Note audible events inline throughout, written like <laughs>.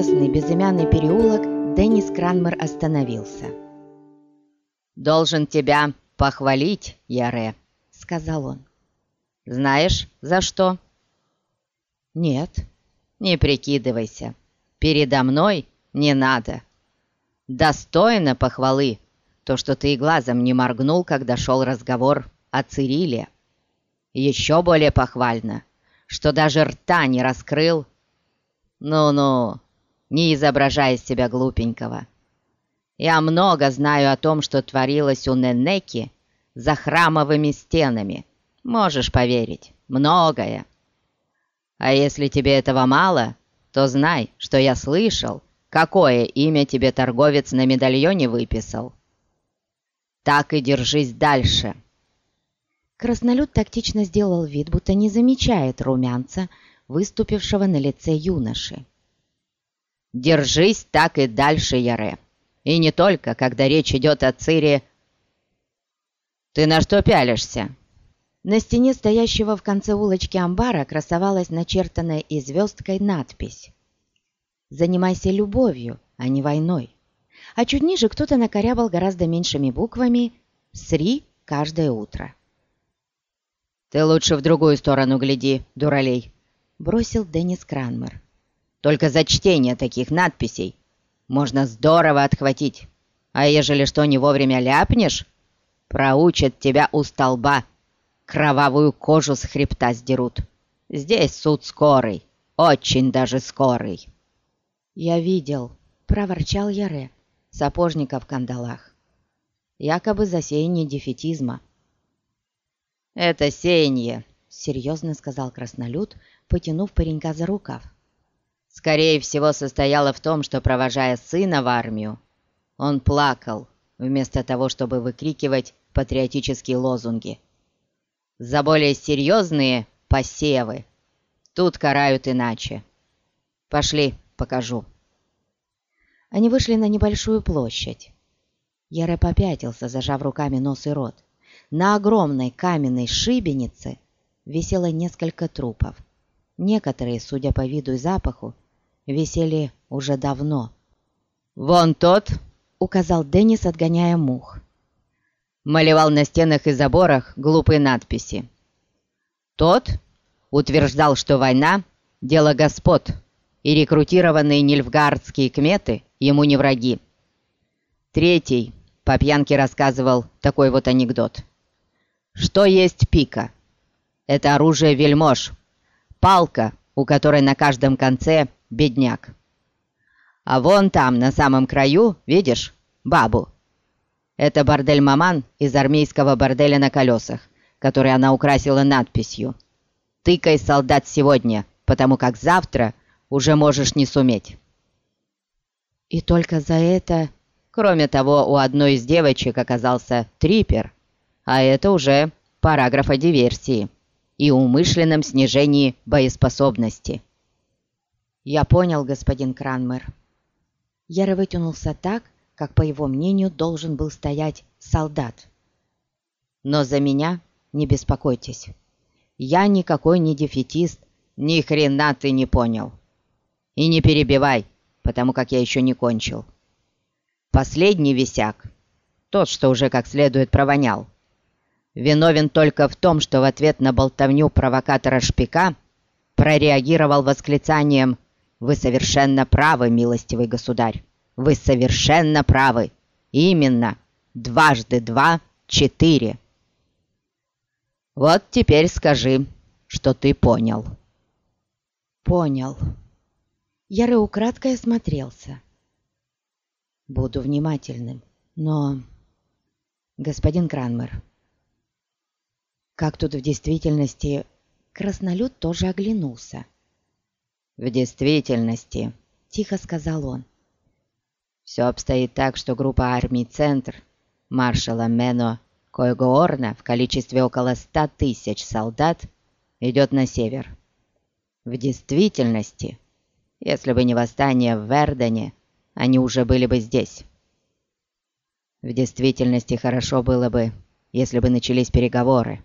неизвестный безымянный переулок, Деннис Кранмер остановился. «Должен тебя похвалить, Яре», — сказал он. «Знаешь, за что?» «Нет». «Не прикидывайся. Передо мной не надо. Достойно похвалы то, что ты и глазом не моргнул, когда шел разговор о Цириле. Еще более похвально, что даже рта не раскрыл. Ну-ну, не изображай из себя глупенького. Я много знаю о том, что творилось у Ненеки за храмовыми стенами. Можешь поверить, многое. А если тебе этого мало, то знай, что я слышал, какое имя тебе торговец на медальоне выписал. Так и держись дальше». Краснолюд тактично сделал вид, будто не замечает румянца, выступившего на лице юноши. «Держись так и дальше, Яре. И не только, когда речь идет о Цире. Ты на что пялишься?» На стене стоящего в конце улочки амбара красовалась начертанная и звездкой надпись «Занимайся любовью, а не войной». А чуть ниже кто-то накорябал гораздо меньшими буквами «Сри каждое утро». «Ты лучше в другую сторону гляди, дуралей», — бросил Деннис Кранмер. «Только за чтение таких надписей можно здорово отхватить. А ежели что не вовремя ляпнешь, проучат тебя у столба, кровавую кожу с хребта сдерут. Здесь суд скорый, очень даже скорый». «Я видел», — проворчал Яре, — «сапожника в кандалах. Якобы за сеяние дефетизма». «Это сеяние», — серьезно сказал краснолюд, потянув паренька за рукав. «Скорее всего, состояло в том, что, провожая сына в армию, он плакал, вместо того, чтобы выкрикивать патриотические лозунги. За более серьезные посевы тут карают иначе. Пошли, покажу». Они вышли на небольшую площадь. Яре попятился, зажав руками нос и рот. На огромной каменной шибенице висело несколько трупов. Некоторые, судя по виду и запаху, висели уже давно. «Вон тот!» — указал Деннис, отгоняя мух. Малевал на стенах и заборах глупые надписи. Тот утверждал, что война — дело господ, и рекрутированные нильфгардские кметы ему не враги. Третий по пьянке рассказывал такой вот анекдот. Что есть пика? Это оружие вельмож. Палка, у которой на каждом конце бедняк. А вон там, на самом краю, видишь, бабу. Это бордель-маман из армейского борделя на колесах, который она украсила надписью «Тыкай, солдат, сегодня, потому как завтра уже можешь не суметь». И только за это... Кроме того, у одной из девочек оказался трипер, а это уже параграф о диверсии и умышленном снижении боеспособности. «Я понял, господин Кранмер». Яра вытянулся так, как, по его мнению, должен был стоять солдат. «Но за меня не беспокойтесь. Я никакой не дефетист, ни хрена ты не понял. И не перебивай, потому как я еще не кончил. Последний висяк, тот, что уже как следует провонял, виновен только в том, что в ответ на болтовню провокатора Шпика прореагировал восклицанием «Вы совершенно правы, милостивый государь! Вы совершенно правы! Именно! Дважды два — четыре!» Вот теперь скажи, что ты понял. Понял. Яры украдкой осмотрелся. Буду внимательным, но... Господин Кранмер, как тут в действительности... Краснолюд тоже оглянулся. «В действительности», — тихо сказал он, — «все обстоит так, что группа армий «Центр» маршала Мено Койгоорна в количестве около ста тысяч солдат идет на север. В действительности, если бы не восстание в Вердене, они уже были бы здесь. В действительности хорошо было бы, если бы начались переговоры.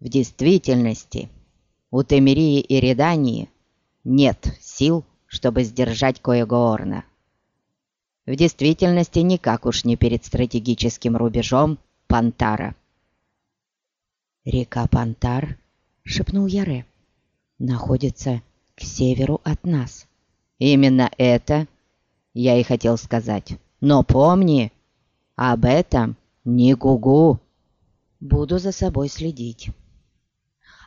В действительности у Темерии и Редании нет сил, чтобы сдержать Коегоорна. В действительности никак уж не перед стратегическим рубежом Пантара. «Река Пантар», — шепнул Яре, — «находится к северу от нас». «Именно это я и хотел сказать. Но помни, об этом не гугу». «Буду за собой следить».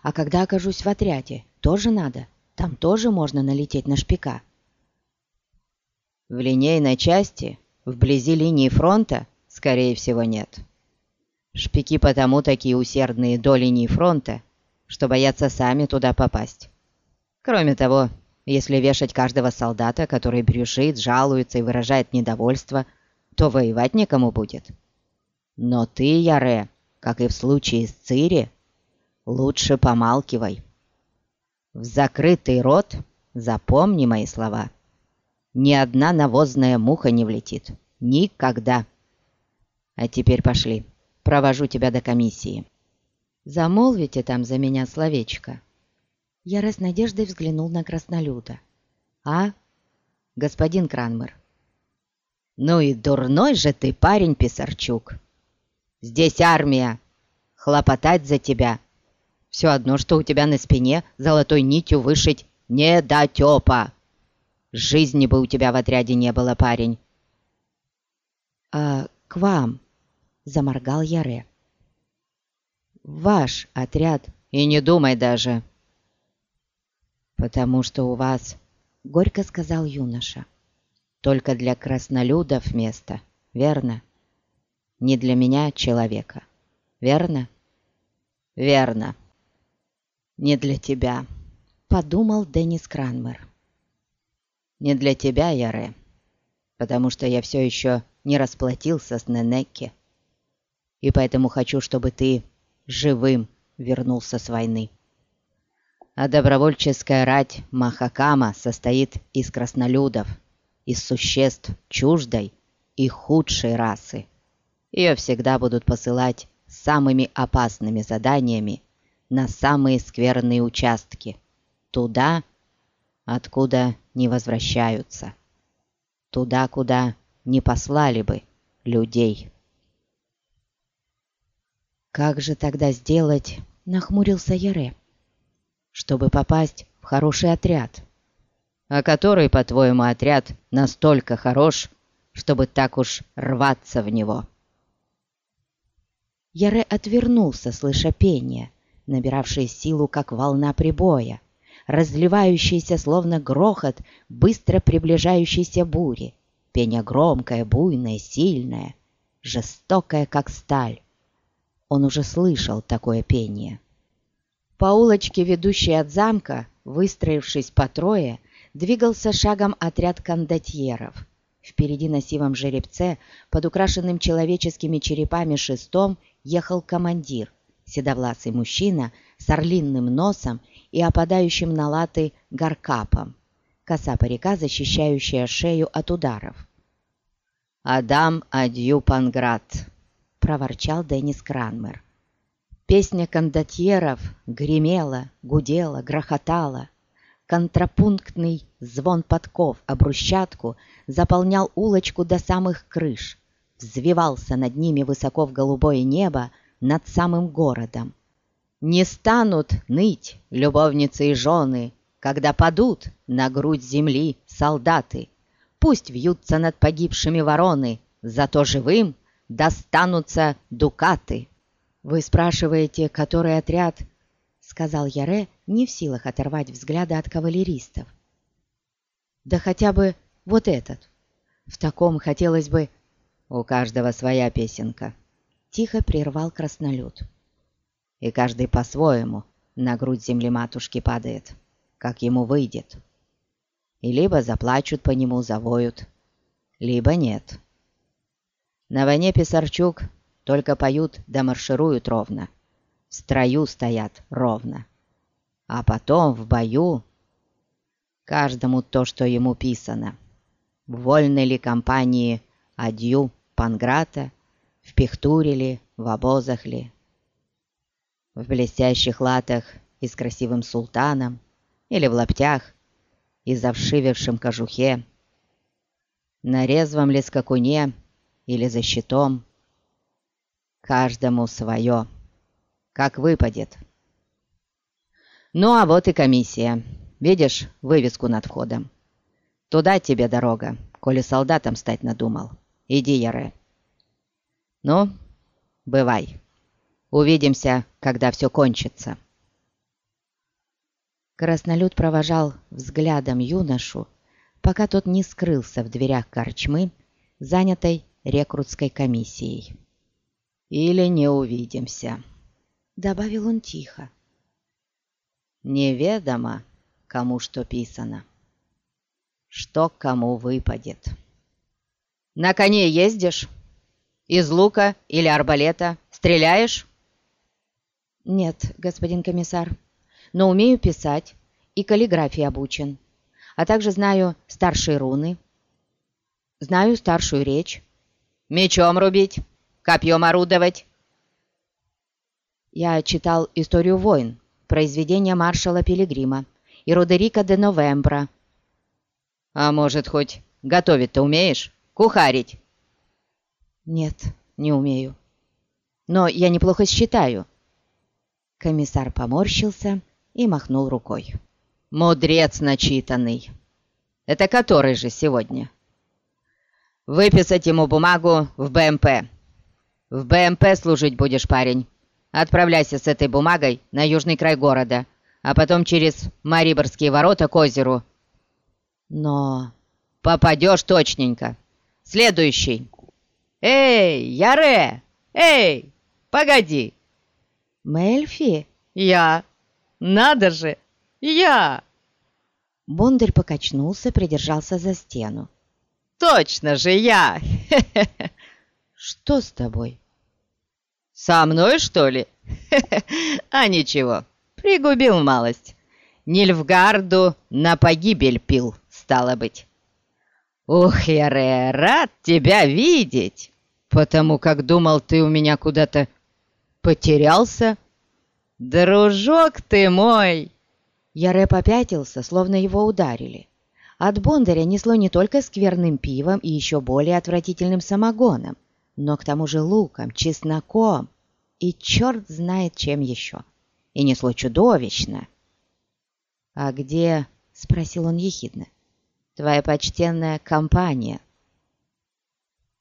«А когда окажусь в отряде, тоже надо? Там тоже можно налететь на шпика?» В линейной части, вблизи линии фронта, скорее всего, нет. Шпики потому такие усердные до линии фронта, что боятся сами туда попасть. Кроме того, если вешать каждого солдата, который брюшит, жалуется и выражает недовольство, то воевать некому будет. Но ты, Яре, как и в случае с Цири, лучше помалкивай. В закрытый рот запомни мои слова. Ни одна навозная муха не влетит. Никогда. А теперь пошли провожу тебя до комиссии». «Замолвите там за меня словечко». Я раз надеждой взглянул на краснолюда. «А, господин Кранмер?» «Ну и дурной же ты парень, Писарчук! Здесь армия! Хлопотать за тебя! Все одно, что у тебя на спине золотой нитью вышить не до тёпа! Жизни бы у тебя в отряде не было, парень!» «А к вам?» заморгал Яре. «Ваш отряд, и не думай даже!» «Потому что у вас, — горько сказал юноша, — только для краснолюдов место, верно? Не для меня, человека, верно?» «Верно. Не для тебя», — подумал Деннис Кранмер. «Не для тебя, Яре, потому что я все еще не расплатился с Ненекке и поэтому хочу, чтобы ты живым вернулся с войны. А добровольческая рать Махакама состоит из краснолюдов, из существ чуждой и худшей расы. Ее всегда будут посылать самыми опасными заданиями на самые скверные участки, туда, откуда не возвращаются, туда, куда не послали бы людей». «Как же тогда сделать?» — нахмурился Яре. «Чтобы попасть в хороший отряд». «А который, по-твоему, отряд настолько хорош, чтобы так уж рваться в него?» Яре отвернулся, слыша пение, набиравшее силу, как волна прибоя, разливающееся, словно грохот быстро приближающейся бури. Пение громкое, буйное, сильное, жестокое, как сталь. Он уже слышал такое пение. По улочке, ведущей от замка, выстроившись по трое, двигался шагом отряд кондотьеров. Впереди на сивом жеребце, под украшенным человеческими черепами шестом, ехал командир, седовласый мужчина с орлинным носом и опадающим на латы гаркапом, коса парика, защищающая шею от ударов. «Адам Адью Панград», — проворчал Деннис Кранмер. Песня кондотьеров гремела, гудела, грохотала. Контрапунктный звон подков об брусчатку заполнял улочку до самых крыш, взвивался над ними высоко в голубое небо над самым городом. Не станут ныть любовницы и жены, когда падут на грудь земли солдаты. Пусть вьются над погибшими вороны, зато живым — достанутся дукаты. Вы спрашиваете, который отряд? Сказал Яре, не в силах оторвать взгляда от кавалеристов. Да хотя бы вот этот. В таком хотелось бы... У каждого своя песенка. Тихо прервал краснолюд. И каждый по-своему на грудь земли матушки падает, как ему выйдет. И либо заплачут по нему, завоют, либо нет. На войне Писарчук только поют да маршируют ровно. В строю стоят ровно. А потом в бою каждому то, что ему писано. В вольной ли компании адью Панграта, в пихтуре ли, в обозах ли. В блестящих латах и с красивым султаном, или в лаптях, и завшивевшем кожухе, на резвом ли скакуне или за щитом. Каждому свое, как выпадет. Ну а вот и комиссия. Видишь вывеску над входом? Туда тебе дорога, коли солдатом стать надумал. Иди, Яре. Ну, бывай. Увидимся, когда все кончится. Краснолюд провожал взглядом юношу, пока тот не скрылся в дверях корчмы, занятой рекрутской комиссией. «Или не увидимся», — добавил он тихо. «Неведомо, кому что писано, что кому выпадет». «На коне ездишь? Из лука или арбалета стреляешь?» «Нет, господин комиссар, но умею писать и каллиграфии обучен, а также знаю старшие руны, знаю старшую речь». «Мечом рубить, копьем орудовать?» Я читал «Историю войн», произведения маршала Пилигрима и Родерика де Новембра. «А может, хоть готовить-то умеешь? Кухарить?» «Нет, не умею. Но я неплохо считаю». Комиссар поморщился и махнул рукой. «Мудрец начитанный. Это который же сегодня?» «Выписать ему бумагу в БМП. В БМП служить будешь, парень. Отправляйся с этой бумагой на южный край города, а потом через Мариборские ворота к озеру. Но попадешь точненько. Следующий. Эй, Яре! Эй, погоди! Мельфи? Я. Надо же! Я! Бондарь покачнулся, придержался за стену. Точно же я! <laughs> Что с тобой? «Со мной, что ли?» <laughs> «А ничего, пригубил малость. Нильфгарду на погибель пил, стало быть». «Ух, Яре, рад тебя видеть, потому как думал, ты у меня куда-то потерялся. Дружок ты мой!» Яре попятился, словно его ударили. От Бондаря несло не только скверным пивом и еще более отвратительным самогоном, но к тому же луком, чесноком и черт знает чем еще. И несло чудовищно. «А где?» — спросил он ехидно. «Твоя почтенная компания».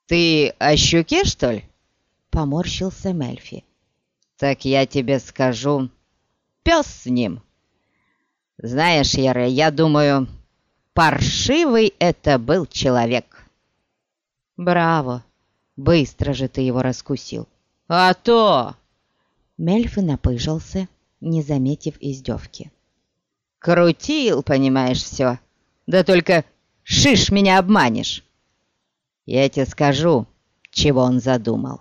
«Ты о щуке, что ли?» — поморщился Мельфи. «Так я тебе скажу, пес с ним. Знаешь, Яре, я думаю, паршивый это был человек». «Браво!» Быстро же ты его раскусил. А то! Мельфи напыжился, не заметив издевки. Крутил, понимаешь, все. Да только шиш меня обманешь. Я тебе скажу, чего он задумал.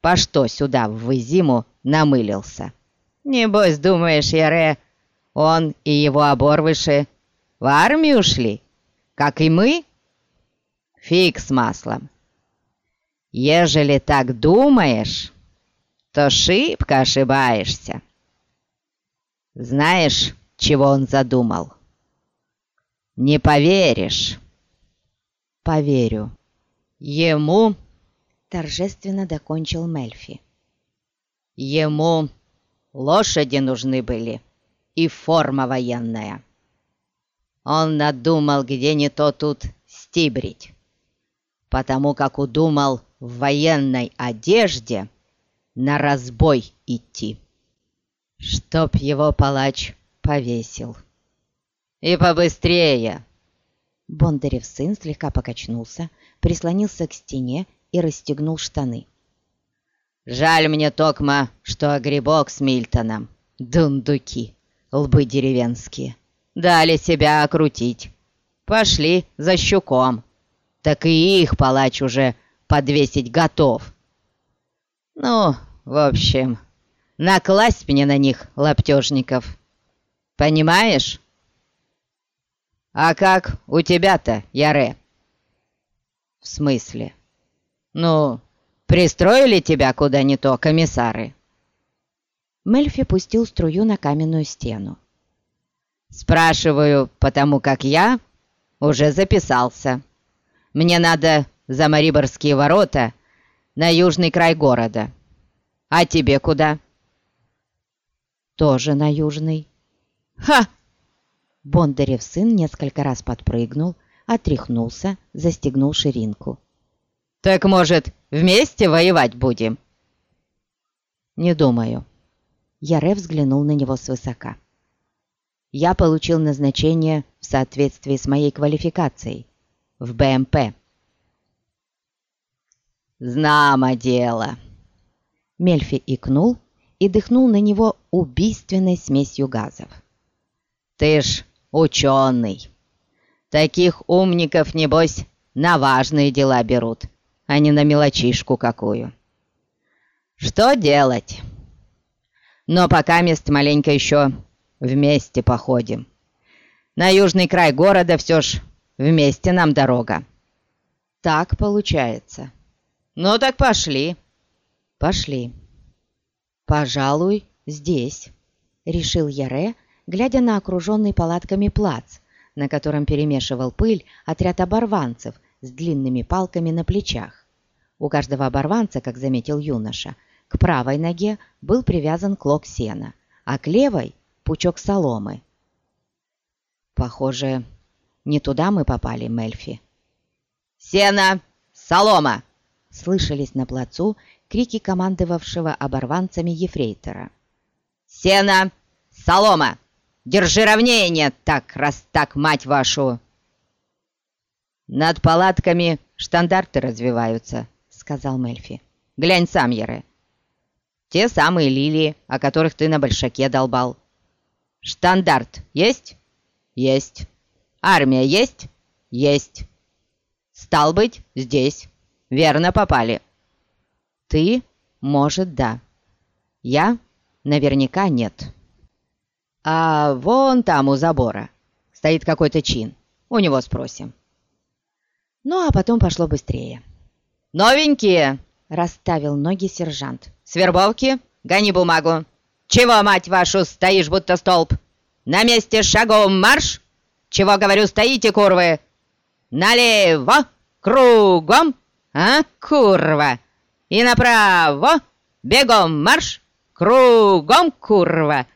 По что сюда в зиму намылился? Небось, думаешь, Яре, он и его оборвыши в армию ушли, как и мы? Фиг с маслом. Ежели так думаешь, то шибко ошибаешься. Знаешь, чего он задумал? Не поверишь. Поверю. Ему... Торжественно докончил Мельфи. Ему лошади нужны были и форма военная. Он надумал где не то тут стибрить, потому как удумал в военной одежде на разбой идти, чтоб его палач повесил. И побыстрее!» Бондарев сын слегка покачнулся, прислонился к стене и расстегнул штаны. «Жаль мне, Токма, что грибок с Мильтоном, дундуки, лбы деревенские, дали себя окрутить. Пошли за щуком, так и их палач уже подвесить готов. Ну, в общем, накласть мне на них лаптежников. Понимаешь? А как у тебя-то, Яре? В смысле? Ну, пристроили тебя куда не то комиссары? Мельфи пустил струю на каменную стену. Спрашиваю, потому как я уже записался. Мне надо за Мариборские ворота на южный край города. А тебе куда?» «Тоже на южный». «Ха!» Бондарев сын несколько раз подпрыгнул, отряхнулся, застегнул ширинку. «Так, может, вместе воевать будем?» «Не думаю». Яре взглянул на него свысока. «Я получил назначение в соответствии с моей квалификацией в БМП». «Знамо дело!» Мельфи икнул и дыхнул на него убийственной смесью газов. «Ты ж ученый! Таких умников, небось, на важные дела берут, а не на мелочишку какую. Что делать? Но пока мест маленько еще вместе походим. На южный край города все ж вместе нам дорога. Так получается. Ну так пошли. Пошли. Пожалуй, здесь, решил Яре, глядя на окруженный палатками плац, на котором перемешивал пыль отряд оборванцев с длинными палками на плечах. У каждого оборванца, как заметил юноша, к правой ноге был привязан клок сена, а к левой — пучок соломы. Похоже, не туда мы попали, Мельфи. «Сено! Солома!» Слышались на плацу крики командовавшего оборванцами ефрейтора. «Сено! Солома! Держи ровнее нет так, раз так, мать вашу!» «Над палатками штандарты развиваются», — сказал Мельфи. «Глянь сам, Яре. Те самые лилии, о которых ты на большаке долбал. Штандарт есть? Есть. Армия есть? Есть. Стал быть, здесь. Верно попали. Ты, может, да. Я, наверняка, нет. А вон там у забора стоит какой-то чин. У него спросим. Ну, а потом пошло быстрее. «Новенькие!» — расставил ноги сержант. «Свербовки, гони бумагу. Чего, мать вашу, стоишь, будто столб? На месте шагом марш! Чего, говорю, стоите, курвы? Налево, кругом, а, курва! И направо, бегом марш, кругом, курва!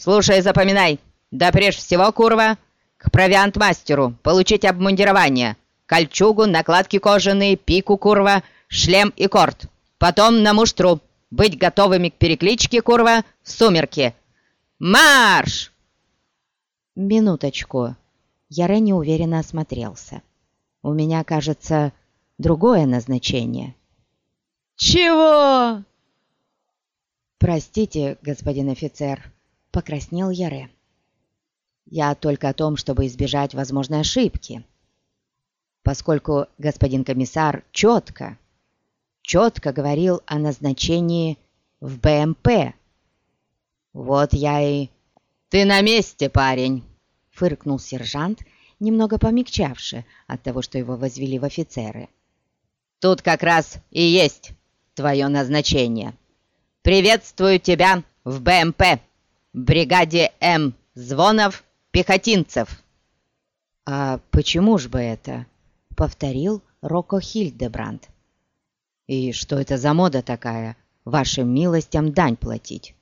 Слушай, запоминай, да прежде всего, курва, к провиант-мастеру получить обмундирование, кольчугу, накладки кожаные, пику, курва, шлем и корт. Потом на муштру, быть готовыми к перекличке, курва, в сумерки. Марш!» «Минуточку». Яре неуверенно осмотрелся. «У меня, кажется, другое назначение». «Чего?» «Простите, господин офицер», — покраснел Яре. «Я только о том, чтобы избежать возможной ошибки. Поскольку господин комиссар четко, четко говорил о назначении в БМП. Вот я и... «Ты на месте, парень!» — фыркнул сержант, немного помягчавший от того, что его возвели в офицеры. «Тут как раз и есть твое назначение. Приветствую тебя в БМП, бригаде М. Звонов пехотинцев». «А почему ж бы это?» — повторил Рокко Хильдебранд. И что это за мода такая, вашим милостям дань платить?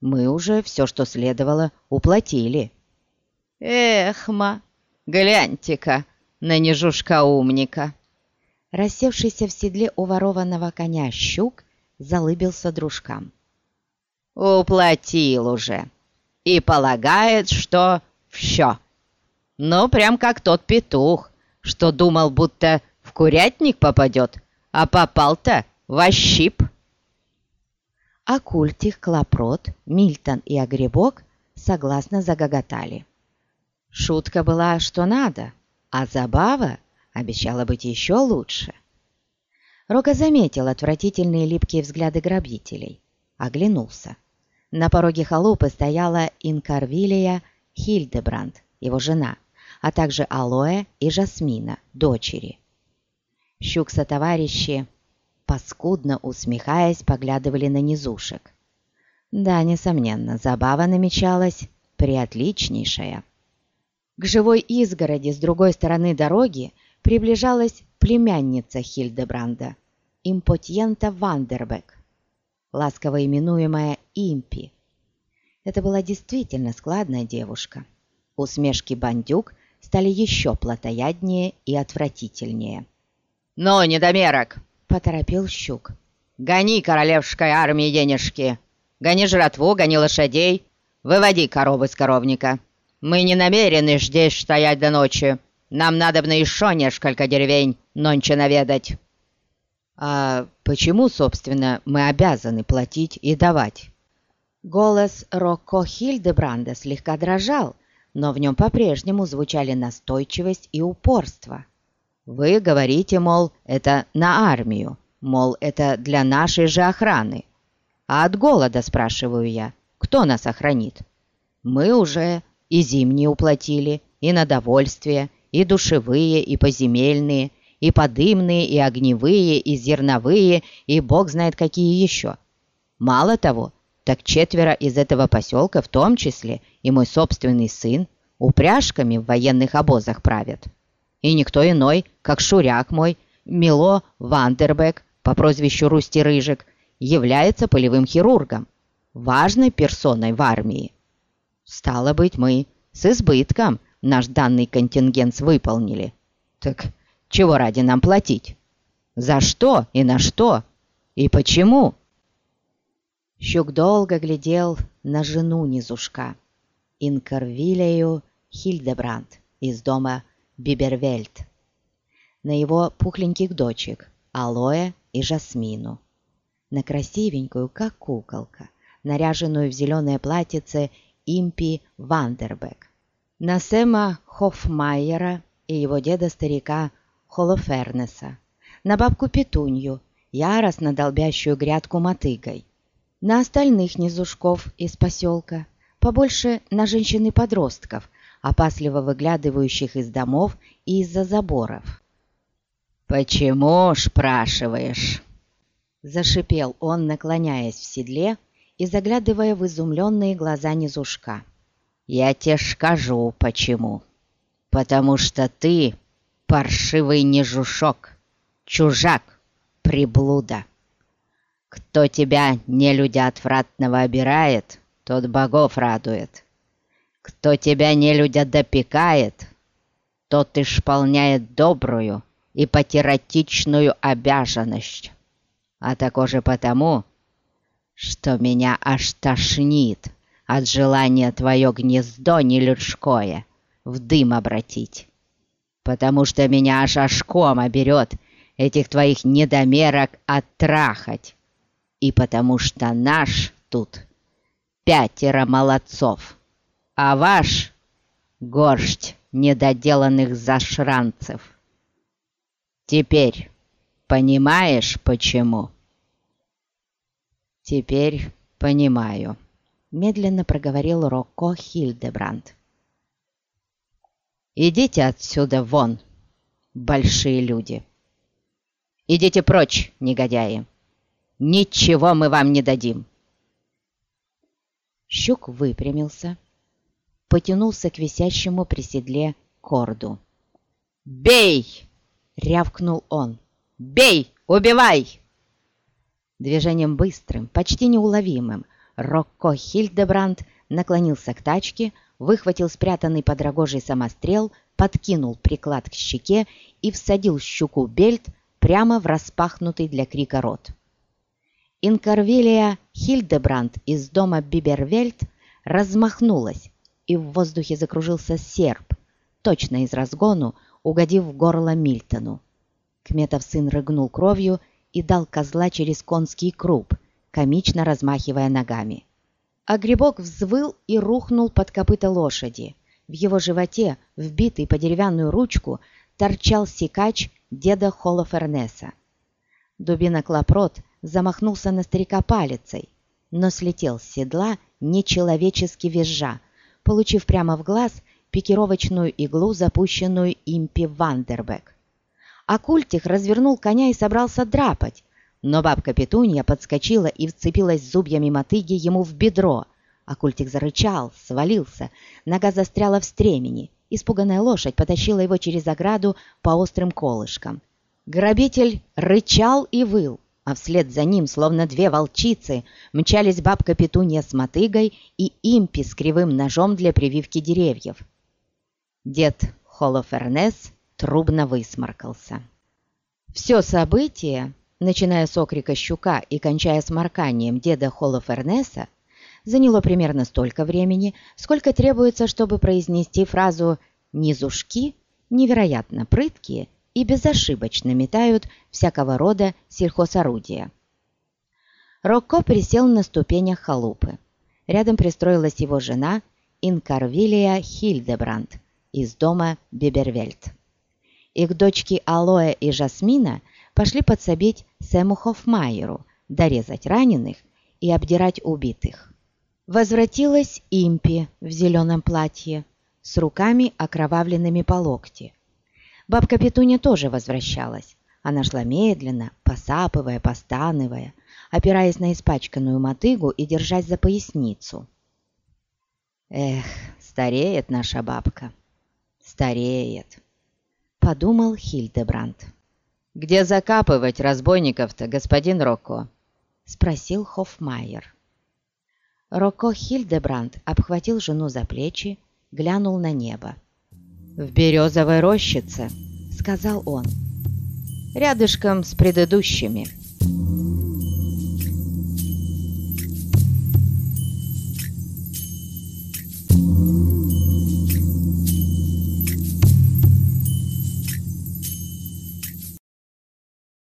Мы уже все, что следовало, уплатили. Эх, ма, гляньте-ка на нежушка-умника. Рассевшийся в седле у ворованного коня щук залыбился дружкам. Уплатил уже. И полагает, что все. Ну, прям как тот петух, что думал, будто в курятник попадет, а попал-то в ощип. А Культих, Клопрот, Мильтон и Огребок согласно загоготали. Шутка была что надо, а забава обещала быть еще лучше. Рога заметил отвратительные липкие взгляды грабителей. Оглянулся. На пороге халупы стояла Инкарвилия Хильдебранд, его жена, а также Алоэ и Жасмина, дочери. Щукса-товарищи, паскудно усмехаясь, поглядывали на низушек. Да, несомненно, забава намечалась приотличнейшая. К живой изгороди с другой стороны дороги приближалась племянница Хильдебранда, импотьента Вандербек, ласково именуемая Импи. Это была действительно складная девушка. Усмешки бандюк стали еще плотояднее и отвратительнее. «Ну, недомерок!» — поторопил Щук. «Гони королевской армии денежки! Гони жратву, гони лошадей! Выводи коровы с коровника! Мы не намерены здесь стоять до ночи! Нам надобно еще несколько деревень нонче наведать!» «А почему, собственно, мы обязаны платить и давать?» Голос Рокко Хильдебранда слегка дрожал, но в нем по-прежнему звучали настойчивость и упорство. «Вы говорите, мол, это на армию, мол, это для нашей же охраны. А от голода, спрашиваю я, кто нас охранит? Мы уже и зимние уплатили, и на довольствие, и душевые, и поземельные, и подымные, и огневые, и зерновые, и бог знает какие еще. Мало того, так четверо из этого поселка, в том числе и мой собственный сын, упряжками в военных обозах правят. И никто иной, как Шуряк мой, Мило Вандербек, по прозвищу Русти Рыжик, является полевым хирургом, важной персоной в армии. Стало быть, мы с избытком наш данный контингент выполнили. Так чего ради нам платить? За что и на что? И почему?» Щук долго глядел на жену низушка, Инкарвилею Хильдебранд из дома Бибервельт, на его пухленьких дочек Алоэ и Жасмину, на красивенькую, как куколка, наряженную в зеленое платьице Импи Вандербек, на Сэма Хофмайера и его деда-старика Холофернеса, на бабку Петунью, яростно долбящую грядку мотыгой, на остальных низушков из поселка, побольше на женщин и подростков, опасливо выглядывающих из домов и из-за заборов. «Почему, спрашиваешь?» Зашипел он, наклоняясь в седле и заглядывая в изумленные глаза низушка. «Я тебе скажу, почему. Потому что ты паршивый нежушок, чужак, приблуда». Кто тебя, не нелюдя отвратного, обирает, тот богов радует. Кто тебя, не нелюдя, допекает, тот исполняет добрую и патиратичную обязанность. А также потому, что меня аж тошнит от желания твое гнездо нелюдское в дым обратить. Потому что меня аж ошком оберет этих твоих недомерок оттрахать и потому что наш тут пятеро молодцов, а ваш — горсть недоделанных зашранцев. Теперь понимаешь, почему?» «Теперь понимаю», — медленно проговорил Рокко Хильдебранд. «Идите отсюда вон, большие люди! Идите прочь, негодяи!» Ничего мы вам не дадим!» Щук выпрямился, потянулся к висящему при седле корду. «Бей!» — рявкнул он. «Бей! Убивай!» Движением быстрым, почти неуловимым, Рокко Хильдебранд наклонился к тачке, выхватил спрятанный под рогожей самострел, подкинул приклад к щеке и всадил щуку бельт прямо в распахнутый для крика рот. Инкарвилия Хильдебранд из дома Бибервельт размахнулась, и в воздухе закружился серп, точно из разгону, угодив в горло Мильтону. Кметов сын рыгнул кровью и дал козла через конский круп, комично размахивая ногами. А грибок взвыл и рухнул под копыта лошади. В его животе, вбитый по деревянную ручку, торчал сикач деда Холофернеса. Дубина Клопрот замахнулся на старика палицей, но слетел с седла, нечеловечески визжа, получив прямо в глаз пикировочную иглу, запущенную импи Вандербек. А Культих развернул коня и собрался драпать, но бабка Петунья подскочила и вцепилась зубьями мотыги ему в бедро, Акультик зарычал, свалился, нога застряла в стремени. Испуганная лошадь потащила его через ограду по острым колышкам. Грабитель рычал и выл, а вслед за ним, словно две волчицы, мчались бабка Петунья с мотыгой и импи с кривым ножом для прививки деревьев. Дед Холофернес трубно высморкался. Все событие, начиная с окрика щука и кончая сморканием деда Холофернеса, заняло примерно столько времени, сколько требуется, чтобы произнести фразу «низушки невероятно прыткие и безошибочно метают всякого рода сельхозорудия». Рокко присел на ступенях халупы. Рядом пристроилась его жена Инкарвилия Хильдебранд из дома Бибервельт. Их дочки Алоэ и Жасмина пошли подсобить Сэму Хоффмайеру, дорезать раненых и обдирать убитых. Возвратилась Импи в зеленом платье, с руками окровавленными по локти. Бабка Петуня тоже возвращалась. Она шла медленно, посапывая, постанывая, опираясь на испачканную мотыгу и держась за поясницу. «Эх, стареет наша бабка, стареет», — подумал Хильдебранд. «Где закапывать разбойников-то, господин Рокко?» — спросил Хоффмайер. Рокко Хильдебранд обхватил жену за плечи, глянул на небо. «В березовой рощице», — сказал он, — «рядышком с предыдущими».